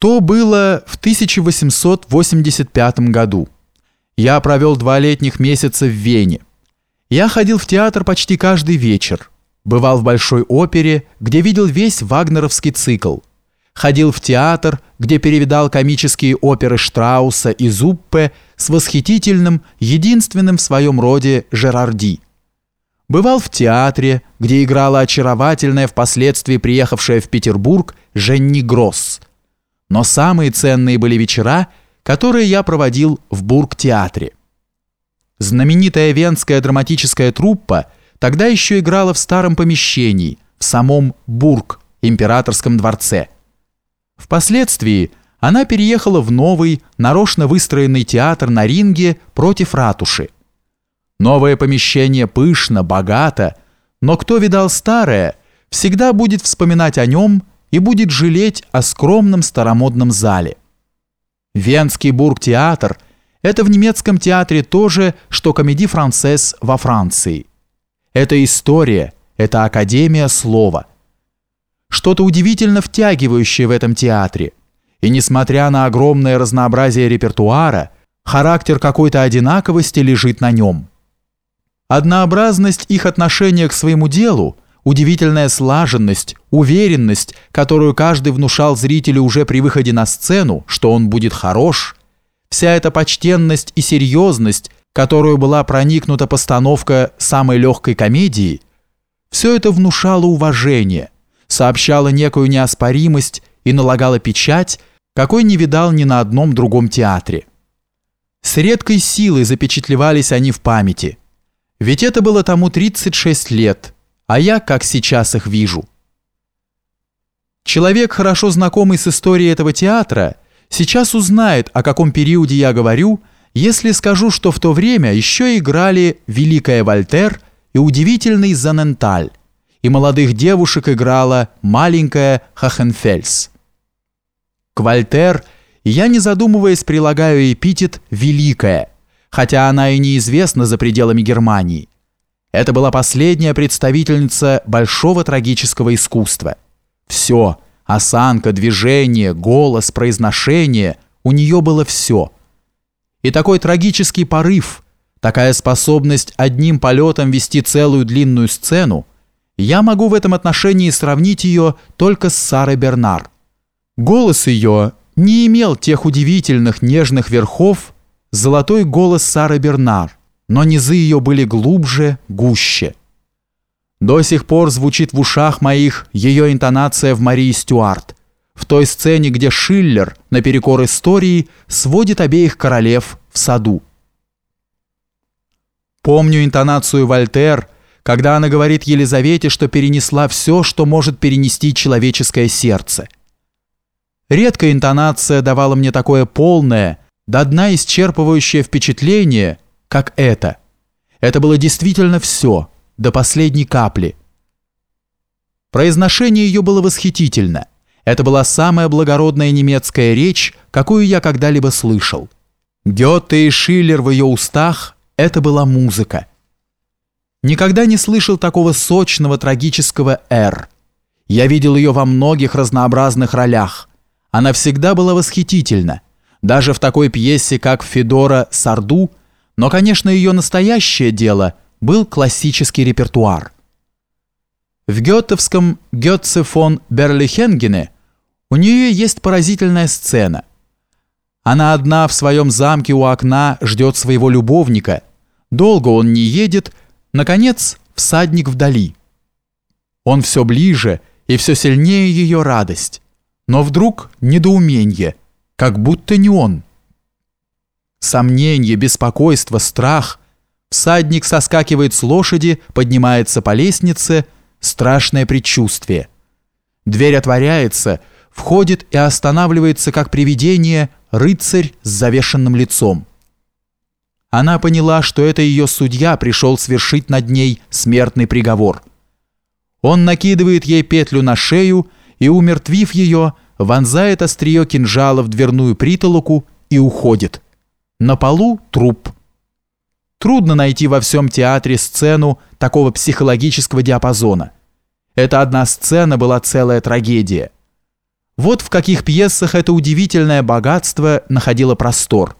То было в 1885 году. Я провел два летних месяца в Вене. Я ходил в театр почти каждый вечер. Бывал в Большой опере, где видел весь вагнеровский цикл. Ходил в театр, где перевидал комические оперы Штрауса и Зуппе с восхитительным, единственным в своем роде Жерарди. Бывал в театре, где играла очаровательная, впоследствии приехавшая в Петербург Женни Гросс – но самые ценные были вечера, которые я проводил в Бургтеатре. Знаменитая венская драматическая труппа тогда еще играла в старом помещении, в самом Бург, императорском дворце. Впоследствии она переехала в новый, нарочно выстроенный театр на ринге против ратуши. Новое помещение пышно, богато, но кто видал старое, всегда будет вспоминать о нем и будет жалеть о скромном старомодном зале. Венский бургтеатр – это в немецком театре то же, что комедий францез во Франции. Это история, это академия слова. Что-то удивительно втягивающее в этом театре. И несмотря на огромное разнообразие репертуара, характер какой-то одинаковости лежит на нем. Однообразность их отношения к своему делу – удивительная слаженность, уверенность, которую каждый внушал зрителю уже при выходе на сцену, что он будет хорош, вся эта почтенность и серьезность, которую была проникнута постановка самой легкой комедии, все это внушало уважение, сообщало некую неоспоримость и налагало печать, какой не видал ни на одном другом театре. С редкой силой запечатлевались они в памяти. Ведь это было тому 36 лет – а я как сейчас их вижу. Человек, хорошо знакомый с историей этого театра, сейчас узнает, о каком периоде я говорю, если скажу, что в то время еще играли «Великая Вольтер» и «Удивительный Заненталь», и молодых девушек играла маленькая Хахенфельс. К Вольтер я, не задумываясь, прилагаю эпитет «Великая», хотя она и неизвестна за пределами Германии. Это была последняя представительница большого трагического искусства. Все – осанка, движение, голос, произношение – у нее было все. И такой трагический порыв, такая способность одним полетом вести целую длинную сцену, я могу в этом отношении сравнить ее только с Сарой Бернар. Голос ее не имел тех удивительных нежных верхов, золотой голос Сары Бернар, но низы ее были глубже, гуще. До сих пор звучит в ушах моих ее интонация в Марии Стюарт, в той сцене, где Шиллер, наперекор истории, сводит обеих королев в саду. Помню интонацию Вольтер, когда она говорит Елизавете, что перенесла все, что может перенести человеческое сердце. Редкая интонация давала мне такое полное, до дна исчерпывающее впечатление – как это. Это было действительно все, до последней капли. Произношение ее было восхитительно. Это была самая благородная немецкая речь, какую я когда-либо слышал. Гёте и Шиллер в ее устах – это была музыка. Никогда не слышал такого сочного трагического «Р». Я видел ее во многих разнообразных ролях. Она всегда была восхитительна. Даже в такой пьесе, как «Федора Сарду» Но, конечно, ее настоящее дело был классический репертуар. В гетовском Гетце фон Берлихенгене у нее есть поразительная сцена. Она одна в своем замке у окна ждет своего любовника. Долго он не едет, наконец всадник вдали. Он все ближе и все сильнее ее радость. Но вдруг недоумение, как будто не он – Сомнение, беспокойство, страх. Всадник соскакивает с лошади, поднимается по лестнице. Страшное предчувствие. Дверь отворяется, входит и останавливается, как привидение, рыцарь с завешенным лицом. Она поняла, что это ее судья пришел свершить над ней смертный приговор. Он накидывает ей петлю на шею и, умертвив ее, вонзает острие кинжала в дверную притолоку и уходит. На полу труп. Трудно найти во всем театре сцену такого психологического диапазона. Эта одна сцена была целая трагедия. Вот в каких пьесах это удивительное богатство находило простор –